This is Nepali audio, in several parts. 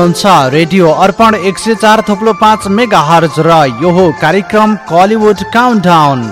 रेडियो अर्पण एक सय चार थोप्लो पाँच मेगा हर्ज र यो कार्यक्रम कलिउड काउन्टाउन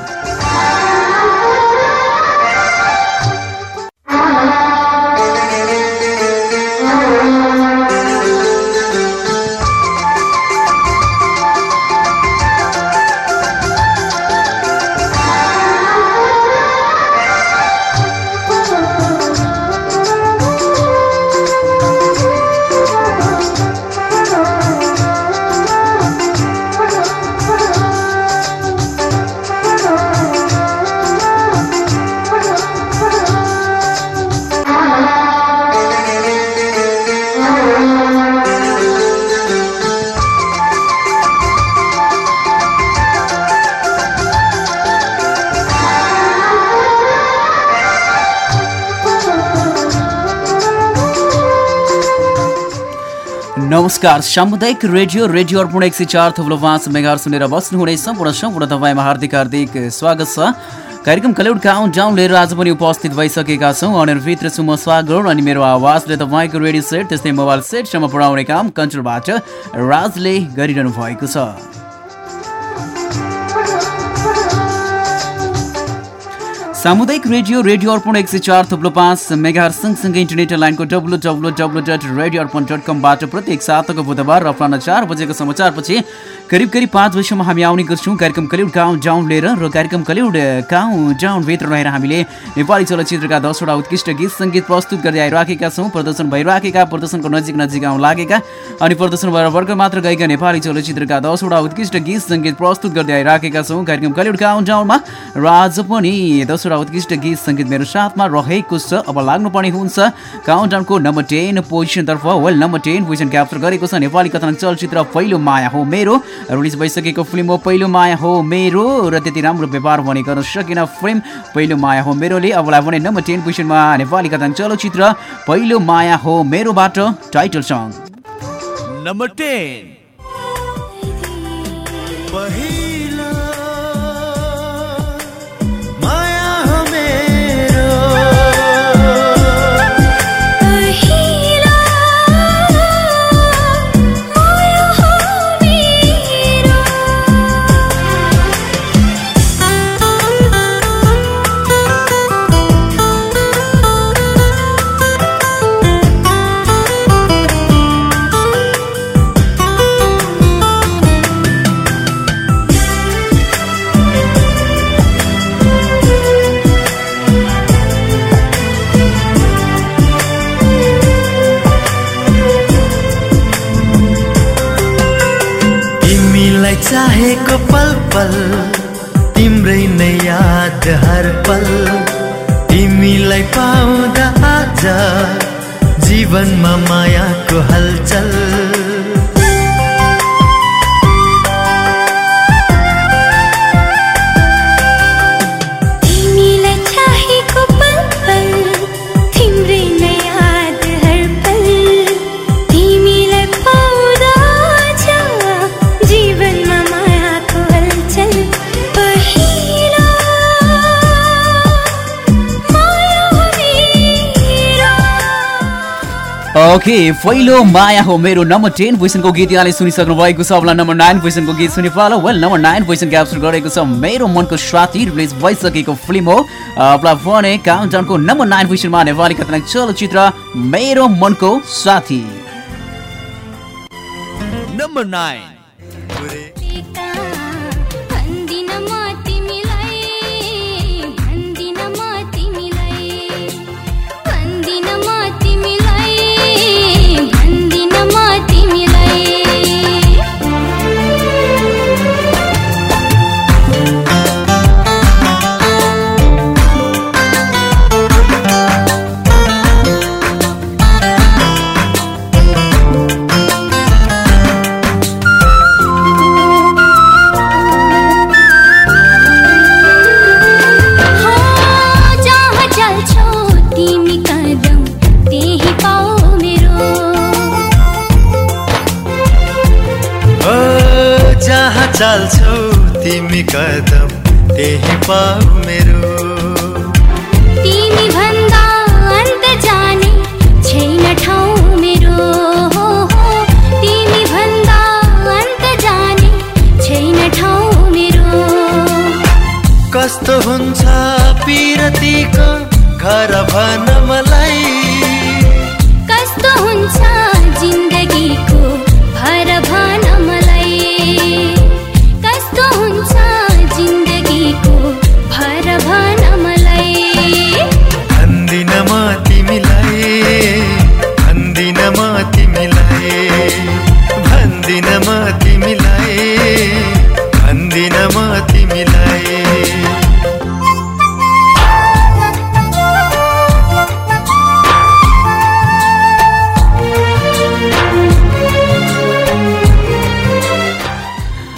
नमस्कार सामुदायिक रेडियो रेडियो अर्पण एक सय चार थुप्रो पाँच मेगार सुनेर बस्नुहुने सम्पूर्ण सम्पूर्ण तपाईँमा हार्दिक हार्दिक स्वागत छ। कार्यक्रम कलेउड काउन्ट डाउन लिएर आज पनि उपस्थित भइसकेका छौँ। अनिर्भित्र छु म स्वागत अनि मेरो आवाजले तपाईँको रेडियो सेट त्यस्तै मोबाइल सेटसम्म पढाउने काम कन्ट्रोलबाट राजले गरिरहनु भएको छ। सामुदायिक रेडियो रेडियो अर्पण एक सय चार थुप्लो पाँच मेगा सँगसँगै इन्टरनेट लाइनको W W W dot radio Arpan dot कमबाट प्रत्येक सातको बुधबार र अपराह चार बजेको समाचारपछि करिब करिब पाँच बजीसम्म हामी आउने गर्छौँ। कार्यक्रम कलिउड काउन्ट डाउन लिएर र कार्यक्रम कलिउड काउन्ट डाउनभित्र रहेर हामीले नेपाली चलचित्रका दसवटा उत्कृष्ट गीत सङ्गीत प्रस्तुत गर्दै आइराखेका छौँ। प्रदर्शन भइराखेका प्रदर्शनको नजिक नजिक आउँ लागेका अनि प्रदर्शन भएर वर्ग मात्र गएका नेपाली चलचित्रका दसवटा उत्कृष्ट गीत सङ्गीत प्रस्तुत गर्दै आइराखेका छौँ। कार्यक्रम कलिउड काउन्ट डाउनमा र आज पनि दसवटा उत्कृष्ट गीत सङ्गीत मेरो साथमा रहेको छ। अब लाग्नुपर्ने हुन्छ। काउन्ट डाउनको number ten पोजिसनतर्फ well number ten position capture गरेको छ। नेपाली कथानक चलचित्र पहिलो माया हो मेरो। रिलिज भइसकेको फिल्म हो पहिलो माया हो मेरो। र त्यति राम्रो व्यापार भने गर्न सकेन फिल्म पहिलो माया हो मेरोले। अबलाई भने नम्बर टेन पोजिसनमा नेपाली कथान चलचित्र पहिलो माया हो मेरोबाट टाइटल सङ्ग नंबर टेन पल पल तिम्रै नै याद हर पल। तिमीलाई पाउँदा आज जीवनमा मायाको हलचल। ओके पहिलो माया हो मेरो नम्बर टेन पोजिसनको गीत यहाँले सुनिसक्नु भएको छ। अब नम्बर नाइन पोजिसनको गीत सुनि पालो well number nine position capture गरेको छ। मेरो मनको साथी रिलिज भइसकेको फिल्म हो। अब भने काउन्ट डाउनको नम्बर नाइन पोजिसनमा नेपाली खतरनाक चलचित्र मेरो मनको साथी। Number nine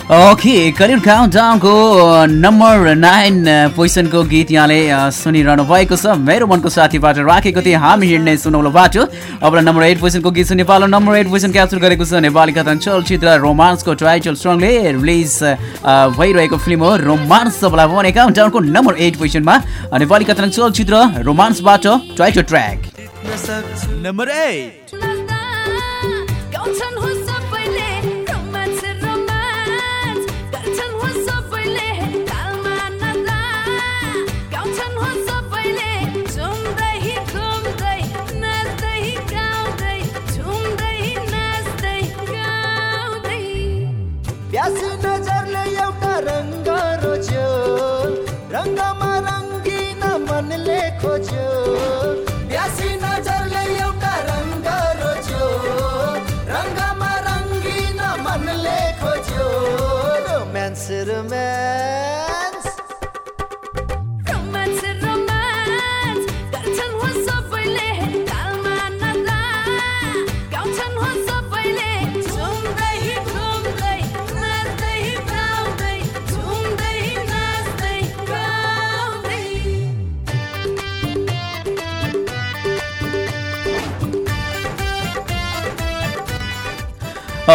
okay career count डाउनको number nine पोजिसनको गीत यहाँले सुनिरहनु भएको छ। मेरो मनको साथीबाट राखेको थिएँ। हामी हिँड्ने सुनौलो बाटो। अब नम्बर एट पोजिसनको गीत सुन्ने पालो। नम्बर एट पोजिसन क्याप्चर गरेको छ नेपाली कथन चलचित्र रोमान्सको टाइटल सङ्गले रिलिज भइरहेको फिल्म हो। रोमान्स सबलाई भने काउन्ट डाउनको नम्बर एट पोजिसनमा अ, नेपाली कथन चलचित्र रोमान्सबाट टाइटल ट्र्याक नम्बर एट एउटा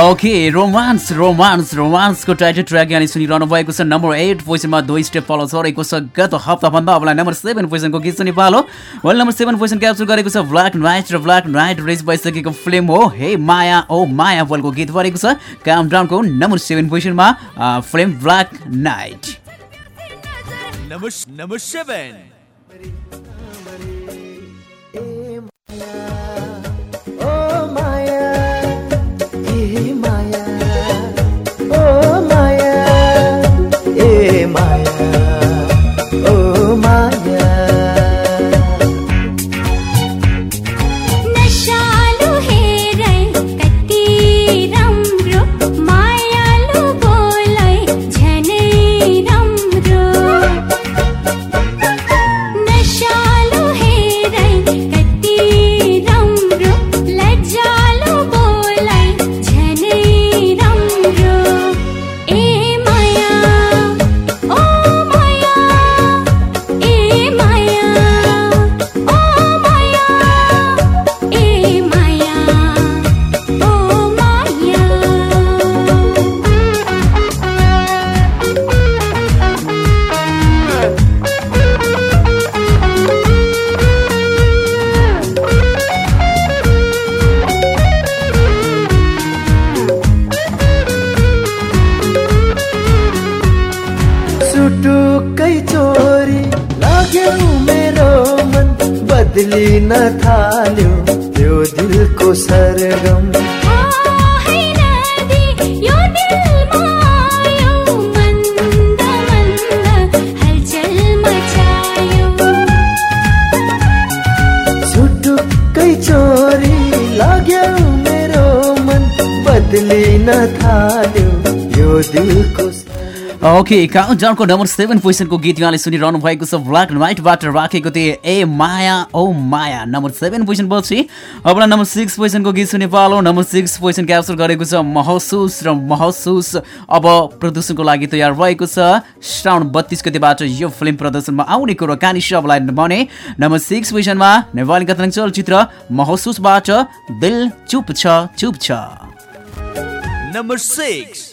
ओके रोमान्स रोमान्स रोमान्सको टाइटल ट्र्याक यहाँले सुनिरहनु भएको छ। नम्बर एट पोजिसनमा दुई स्टेप फलो छोडेको छ गत हप्ताभन्दा अबलाई नम्बर सेभेन पोजिसनको गीत सुनि पालो। Well number seven position capture गरेको छ ब्ल्याक नाइट र ब्ल्याक नाइट रिलिज भइसकेको फिल्म हो। हे माया ओ माया बोलको गीत परेको छ। काम डाउनको नम्बर सेभेन पोजिसनमा a, film black night number seven बदलिन थाल्यो यो ओके काउन्ट नम्बर सेभेन पोजिसनको गीत यहाँले सुनिरहनु भएको छ। ब्ल्याक एन्ड व्हाइटबाट राखेको थिएँ ए माया ओ माया। नम्बर सेभेन पोजिसन पछि अब नम्बर सिक्स पोजिसनको गीत सुने पालो। नम्बर सिक्स पोजिसन क्याप्चर गरेको छ महसुस र महसुस। अब प्रदर्शनको लागि तयार भएको छ श्रावण बत्तिस गतिबाट यो फिल्म प्रदर्शनमा आउने कुरो। कहानी सबलाई भने नम्बर सिक्स पोजिसनमा नेपाली कथन चलचित्र महसुसबाट दिल चुप छ चुप छ। number 6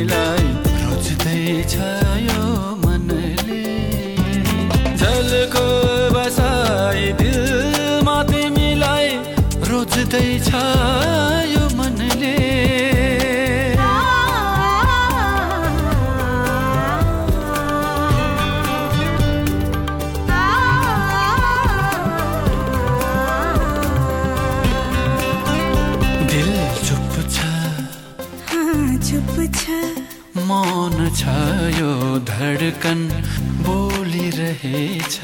तिमीलाई छ यो मनले। जलको बसाई दिलमा तिमीलाई छ यो धडकन बोलिरहेछ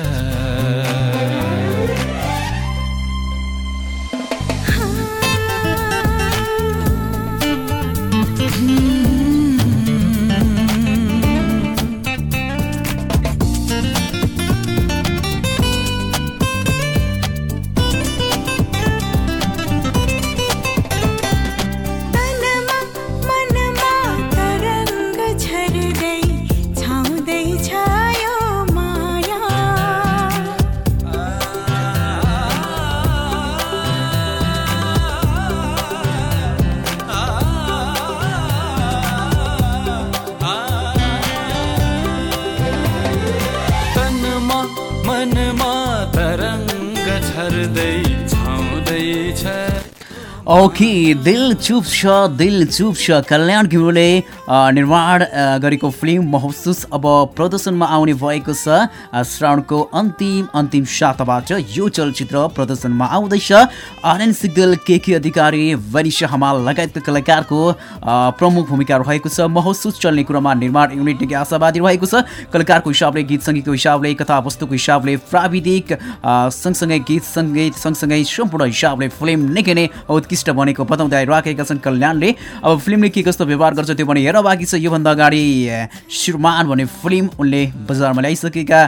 ओके दिल चुप दिल चुप कल्याण की अ, निर्माण गरेको फिल्म महसुस अब प्रदर्शनमा आउने भएको छ। श्रावणको अन्तिम अन्तिम साताबाट यो चलचित्र प्रदर्शनमा आउँदैछ। आर्यन सिग्देल के के अधिकारी वनिषा हमाल लगायतका कलाकारको प्रमुख भूमिका रहेको छ। महसुस चल्ने कुरामा निर्माण युनिट निकै आशावादी रहेको छ। कलाकारको हिसाबले गीत सङ्गीतको हिसाबले कथावस्तुको हिसाबले प्राविधिक सँगसँगै गीत सङ्गीत सँगसँगै सम्पूर्ण हिसाबले फिल्म निकै नै उत्कृष्ट बनेको बताउँदै आइरहेका छन् कल्याणले। अब फिल्मले के कस्तो व्यवहार गर्छ त्यो पनि हेर। बाँकी छ योभन्दा अगाडि श्रीमान भन्ने फिल्म उनले बजारमा ल्याइसकेका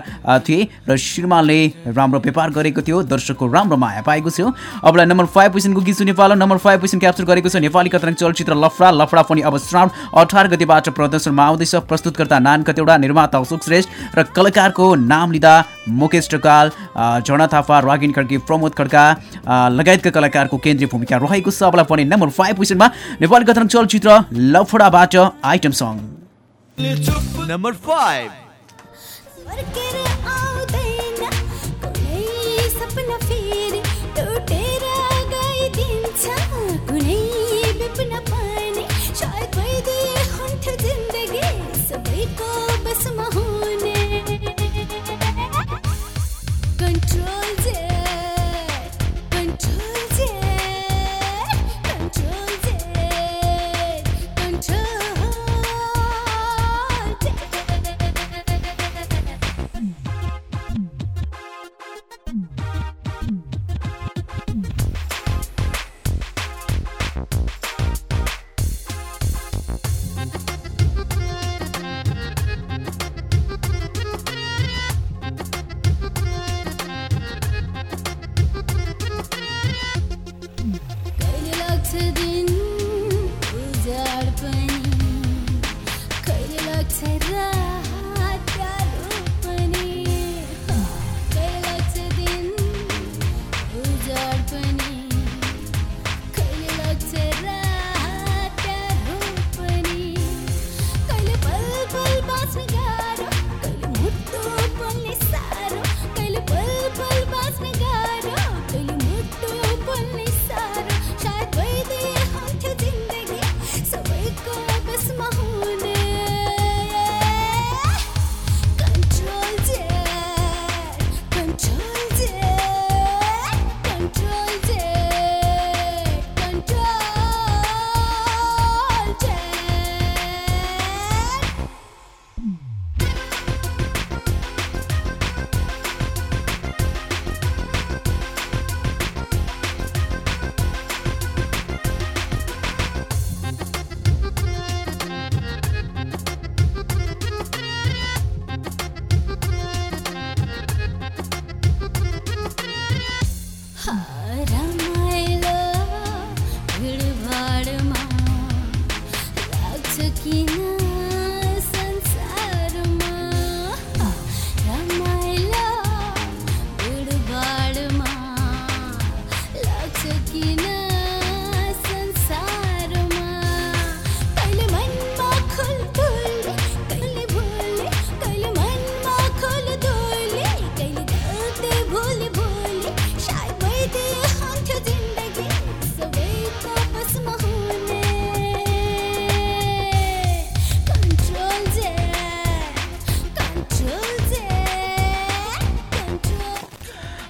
थिए र श्रीमानले राम्रो व्यापार गरेको थियो दर्शकको राम्रो माया पाएको थियो। अबलाई नम्बर फाइभ पोजिसनको गीत सुनि पालो नम्बर फाइभ पोजिसन क्याप्चर गरेको छ नेपाली कथाङ चलचित्र लफडा लफडा पनि अब श्रावण अठार गतिबाट प्रदर्शनमा आउँदैछ। प्रस्तुतकर्ता नान कतेवडा निर्माता अशोक श्रेष्ठ र कलाकारको नाम लिँदा मुकेश ढकाल अ, झर्ना थापा रागिन खड्की प्रमोद खड्का लगायतका कलाकारको केन्द्रीय भूमिका रहेको छ। अबलाई पनि नम्बर फाइभ पोजिसनमा नेपाली कथाङ चलचित्र लफडाबाट item song. Number 5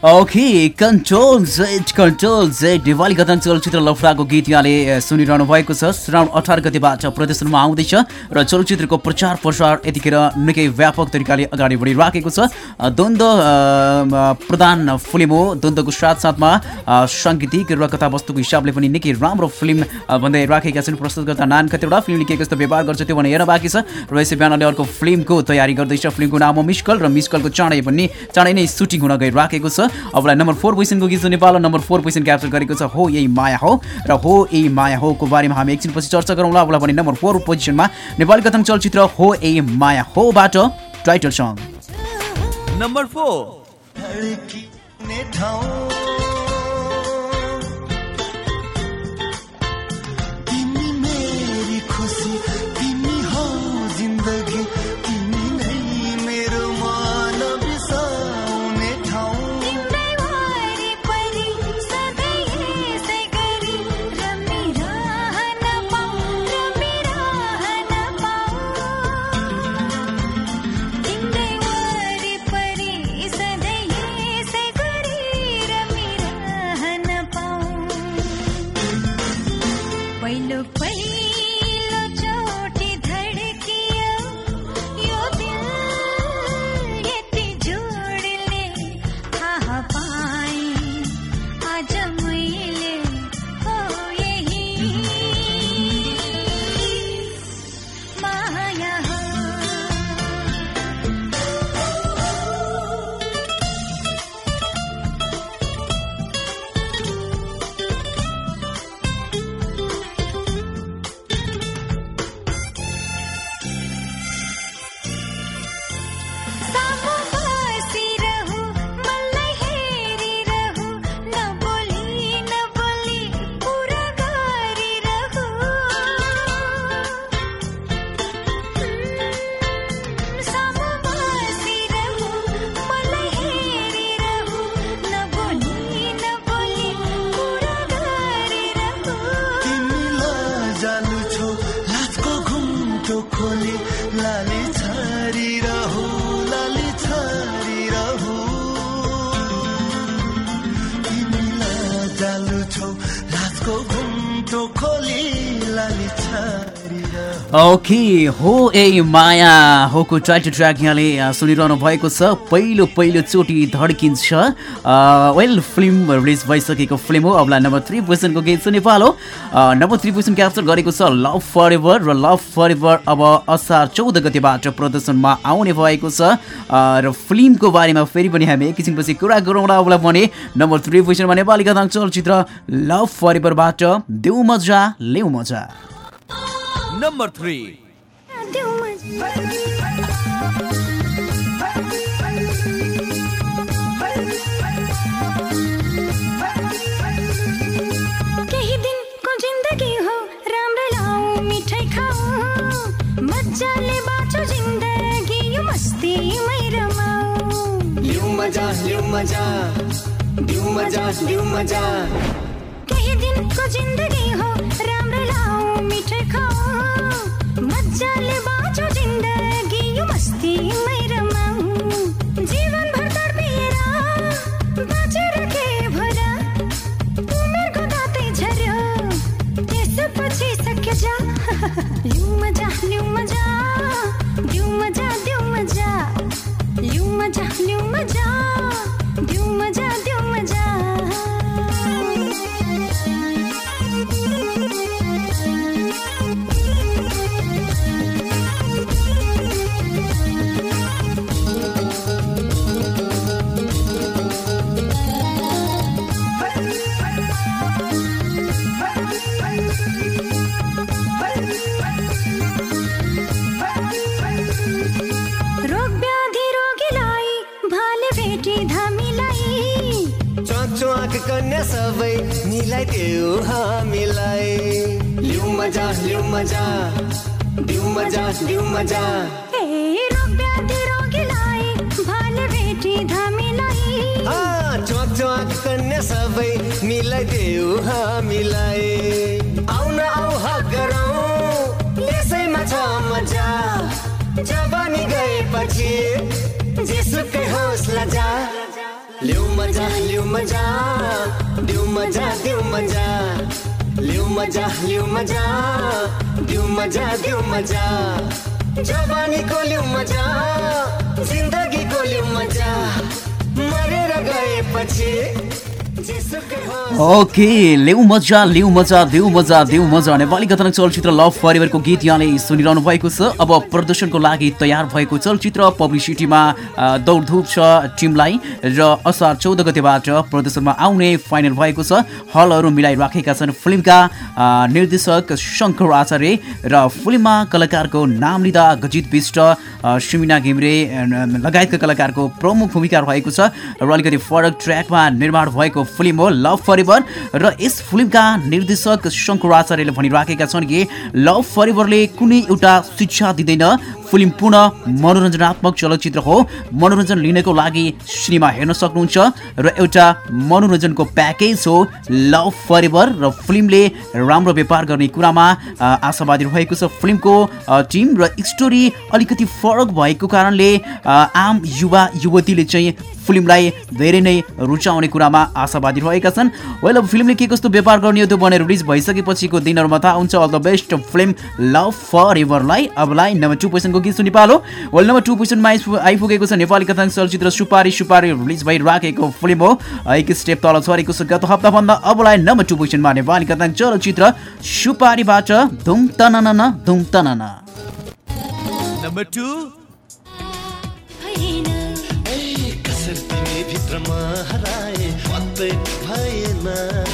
okay control jet control jet Diwali गदन चलचित्र लफडाको गीत यहाँले सुनिरहनु भएको छ। श्रावण अठार गतिबाट प्रदर्शनमा आउँदैछ र चलचित्रको प्रचार प्रसार यतिखेर निकै व्यापक तरिकाले अगाडि बढिराखेको छ। द्वन्द्व प्रधान फिल्म हो। द्वन्द्वको साथसाथमा साङ्गीतिक र कथावस्तुको हिसाबले पनि निकै राम्रो फिल्म भन्दै राखेका छन्। प्रस्तुतकर्ता नान कतिवटा फिल्मले के कस्तो व्यवहार गर्छ त्यो भने हेर्न बाँकी छ। र यसै बिहानले अर्को फिल्मको तयारी गर्दैछ। फिल्मको नाम हो मिस्कल र मिस्कलको चाँडै पनि चाँडै नै सुटिङ हुन गइराखेको छ। अबलाई नम्बर फोर पोजिसनको गीत Nepal number four position capture गरेको छ हो यही माया हो र हो यही माया होको बारेमा हामी एकछिनपछि चर्चा गरौँला। अबलाई पनि नम्बर फोर पोजिसनमा नेपाली कथन चलचित्र हो यही माया होबाट टाइटल सङ्ग नम्बर फोर। धड्किने ओके हो ए माया होको टाइटल ट्र्याक यहाँले सुनिरहनु भएको छ। पहिलो पहिलो चोटि धड्किन्छ। वेल फिल्म रिलिज भइसकेको फिल्म हो। अबलाई नम्बर थ्री पोजिसनको गीत छ नेपाल हो। नम्बर थ्री पोजिसन क्याप्चर गरेको छ लभ फर एभर र लभ फर एभर अब असार चौध गतिबाट प्रदर्शनमा आउने भएको छ। र फिल्मको बारेमा फेरि पनि हामी एकैछिनपछि कुरा गरौँला अबलाई भने नम्बर थ्री पोजिसनमा नेपाली कथाङ्क चलचित्र लभ फर एभरबाट देऊ मजा लेऊ मजा। नम्बर थ्री मजा केही दिनको जिन्दगी हो राम्रो लाऊ मिठाई खाऊ मजाले बाँचो जिन्दगी यो मस्तीमै रमाऊ लिउ मजा मजा लिउ मजा केही दिनको जिन्दगी हो मिठाई खाऊ मजाले बाँचो जिन्दगी यो मस्तीमै सबै मिलाइदेऊ हामीलाई। लिउ मजा लिउ मजा लिउ मजा लिउ मजा। चुवाक चुवाक कन्या सबै मिलाइदेऊ हामीलाई। आउन आउ हक गरौँ यसैमा छ मजा। जवानी गएपछि जेसुकै होस् लजा। ल्याउ मजा मजा। दिउ मजा दिउ मजा लिउ मजा लिउ मजा दिउ मजा दिउ मजा। जवानीको लिउ मजा जिन्दगीको लिउ मजा। मरेर गएपछि जेसुकै होस् ओके लेउ मजा लेउ मजा देउ मजा देउ मजा नेपाली कथन चलचित्र लभ फरेभरको गीत यहाँले सुनिरहनु भएको छ। अब प्रदर्शनको लागि तयार भएको चलचित्र पब्लिसिटीमा दौडधुप छ टिमलाई र असार चौध गतेबाट प्रदर्शनमा आउने फाइनल भएको छ। हलहरू मिलाइराखेका छन् फिल्मका निर्देशक शङ्कर आचार्य र फिल्ममा कलाकारको नाम लिँदा गजित विष्ट सुमिना घिम्रे लगायतका कलाकारको प्रमुख भूमिका रहेको छ। र अलिकति फरक ट्र्याकमा निर्माण भएको फिल्म हो लभ फरेभर र यस फिल्मका निर्देशक शङ्कर आचार्यले भनिराखेका छन् कि लभ फरेभरले कुनै एउटा शिक्षा दिँदैन फिल्म पूर्ण मनोरञ्जनात्मक चलचित्र हो। मनोरञ्जन लिनको लागि सिनेमा हेर्न सक्नुहुन्छ र एउटा मनोरञ्जनको प्याकेज हो लभ फरेभर र फिल्मले राम्रो व्यापार गर्ने कुरामा आशावादी रहेको छ फिल्मको टिम र स्टोरी अलिकति फरक भएको कारणले आम युवा युवतीले चाहिँ फिल्मलाई धेरै नै रुचाउने कुरामा आशावादी रहेका छन्। वेल अब फिल्मले के कस्तो व्यापार गर्ने हो त्यो भने रिलिज भइसकेपछिको दिनहरूमा थाहा हुन्छ। All the best film love for एभरलाई अबलाई नम्बर टू पोजिसनको गीत सुनि पालो वेल नम्बर टू पोजिसनमा आइपु- आइपुगेको छ नेपाली कथाङ्क चलचित्र सुपारी सुपारी रिलिज भइराखेको फिल्म हो। एक स्टेप तल छरेको छ। गत हप्ताभन्दा अबलाई नम्बर टू पोजिसनमा नेपाली कथाङ्क चलचित्र सुपारीबाट धुम तनन धुम तनन। Number two. भित्रमा हराए। भएन।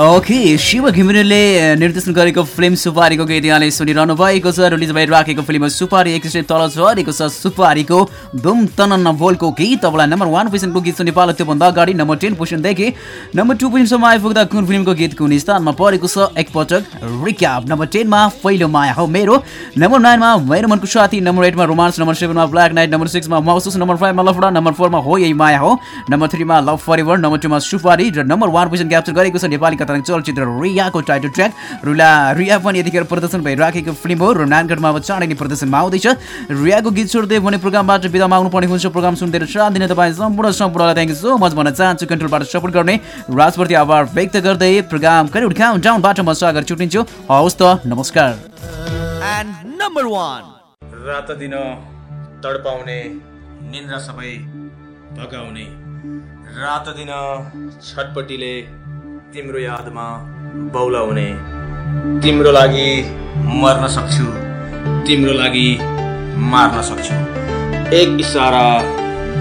ओके शिव घिमिरेले निर्देशन गरेको फिल्म सुपारीको गीत यहाँले सुनिरहनु भएको छ रिलिज भइराखेको फिल्म सुपारी एक स्टेप तल झरेको छ सुपारीको धुम तनन्न बोलको गीत तपाईँलाई नम्बर वान पोजिसनको गीत सुनि पालो त्योभन्दा अगाडि नम्बर टेन पोजिसनदेखि नम्बर टू पोजिसनसम्म आइपुग्दा कुन फिल्मको गीत कुन स्थानमा परेको छ एकपटक रिक्याप नम्बर टेनमा पहिलो माया हो मेरो नम्बर नाइनमा मेरो मनको साथी नम्बर एटमा रोमान्स नम्बर सेभेनमा ब्ल्याक नाइट नम्बर सिक्समा महसुस नम्बर फाइभमा लफडा नम्बर फोरमा हो यही माया हो। नम्बर थ्रीमा लभ फरेभर नम्बर टूमा सुपारी र नम्बर वान पोजिसन क्याप्चर गरेको छ नेपाली कथाङ्क चलचित्र रियाको टाइटल ट्र्याक रुला रिया पनि यतिखेर प्रदर्शन भइराखेको फिल्म हो। र नानगढमा अब चाँडै नै प्रदर्शनमा आउँदैछ। रियाको गीत छोड्दै भने प्रोग्रामबाट बिदा माग्नुपर्ने हुन्छ। प्रोग्राम सुन्दै साथ दिने तपाईँ सम्पूर्ण सम्पूर्णलाई थ्याङ्क यू सो मच भन्न चाहन्छु। कन्ट्रोलबाट सपोर्ट गर्ने राजप्रति आभार व्यक्त गर्दै प्रोग्राम करिब काउन्ट डाउनबाट म स्वागत छुट्टिन्छु। हवस् त नमस्कार। एन्ड नम्बर वान रात दिन तडपाउने निन्द्रा सबै भगाउने। रात दिन छटपट्टिले तिम्रो यादमा बौलाउने तिम्रो लागि मर्न सक्छु। तिम्रो लागि मार्न सक्छु। एक इसारा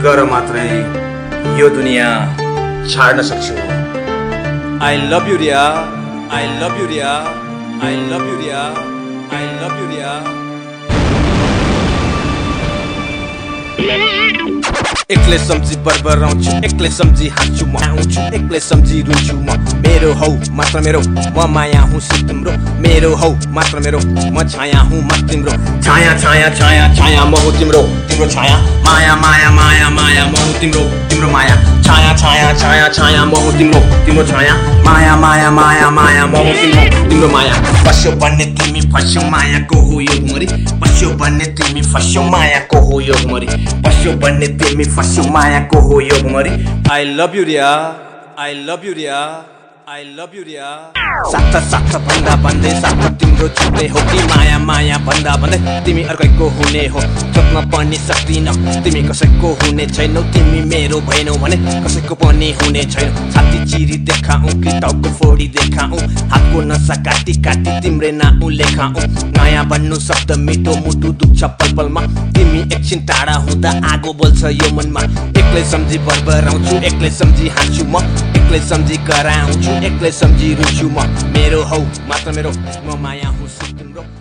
गर मात्रै यो दुनियाँ छाड्न सक्छु। I love you Riya I love you Riya I love you Riya I love you Riya एक्लै सम्झी बरबराउँछु एक्लै सम्झी हाँस्छु म आउँछु एक्लै सम्झी रुन्छु म। मेरो हौ मात्र मेरो म माया हुँ सिर्फ तिम्रो मेरो हौ मात्र मेरो म छाया हुँ म तिम्रो छाया छाया छाया छाया म हुँ तिम्रो तिम्रो छाया। माया माया माया माया म हुँ तिम्रो तिम्रो माया। छाया छाया छाया छाया म हुँ तिम्रो तिम्रो छाया माया माया माया माया म हुँ तिम्रो तिम्रो माया फस्यो भन्ने तिमी फस्यो मायाको हो यो घुमरी फस्यो भन्ने तिमी फस्यो मायाको हो यो घुमरी फस्यो भन्ने तिमी फस्यो मायाको हो यो घुमरी I love you Riya I love you Riya I love you Riya साथ साथ भन्दा भन्दै साथ तिम्रो छुट्टै हो कि माया माया भन्दा भन्दै तिमी अर्कैको हुने हो सोध्न पनि सक्दिन। तिमी कसैको हुने छैनौ तिमी मेरो भएनौ भने कसैको पनि हुने छैन। साथी चिरी देखाऊ कि टाउको फोडी देखाऊ हातको नसा काटी काटी तिम्रे नाउ लेखाऊ। नयाँ भन्नु शब्द मिठो मुटु दुख्छ पल पलमा तिमी एकछिन टाढा हुँदा आगो बोल्छ यो मनमा। एक्लै सम्झी बरबराउँछु एक्लै सम्झी हाँस्छु म एक्लै सम्झी कराउँछु। एक्लै सम्झी रुन्छु म मेरो हौ मात्र मेरो म माया हुँ